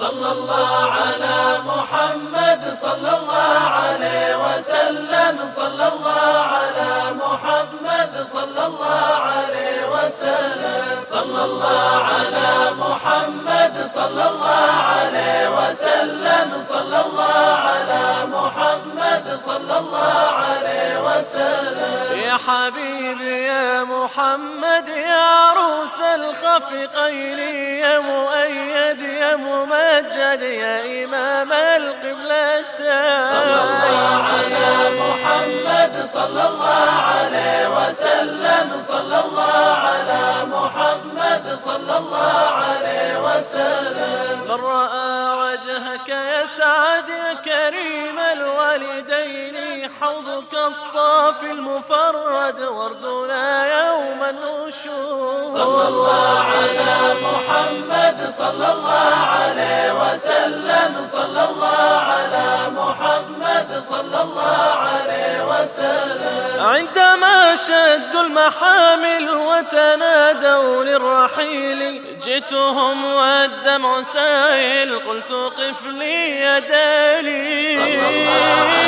صلى الله على محمد صلى الله عليه وسلم. صلى الله على محمد صلى الله عليه وسلم. صلى الله على محمد صلى الله عليه وسلم. صلى الله على محمد صلى الله عليه وسلم. يا حبيبي يا محمد يا عروس الخفقين يا مؤيد. يا ممجد يا إمام القبلتين صلى الله على محمد صلى الله عليه وسلم صلى الله على محمد صلى الله عليه وسلم. من رأى وجهك يسعد يا كريم الوالدين حوضك الصافي المفرد وردنا يوم النشور. صلى الله على محمد صلى الله عليه وسلم. صلى الله على محمد صلى الله عليه وسلم. عندما شدوا المحامل وتنادوا للرحيل جئتهم والدمع سائل قلت قف لي يا دليل. صلى الله على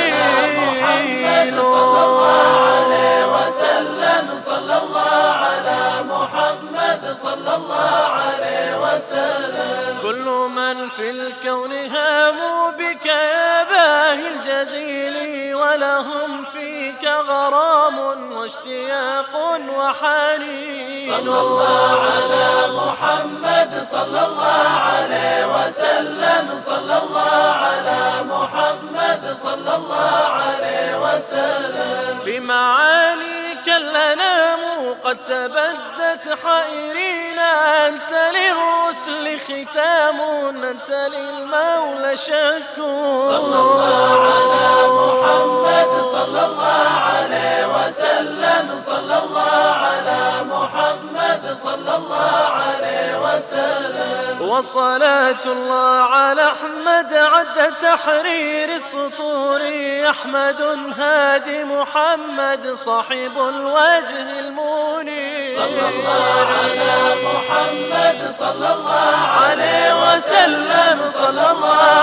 صلى الله عليه وسلم كل من في الكون هاموا بك يا باهي الجزيل ولهم فيك غرام واشتياق وحنين. صلى الله على محمد صلى الله عليه وسلم. صلى الله على محمد صلى الله عليه وسلم. في معاليك الأنام قد تبدت حائرين. أنت للرسل ختام أنت للمولى شكور صلى الله على محمد صلى الله عليه وسلم. صلى الله على محمد صلى الله وسلم. وصلاة الله على أحمد عد تحرير السطور. أحمد هادي محمد صاحب الوجه المنير صلى الله على محمد صلى الله عليه وسلم. صلى الله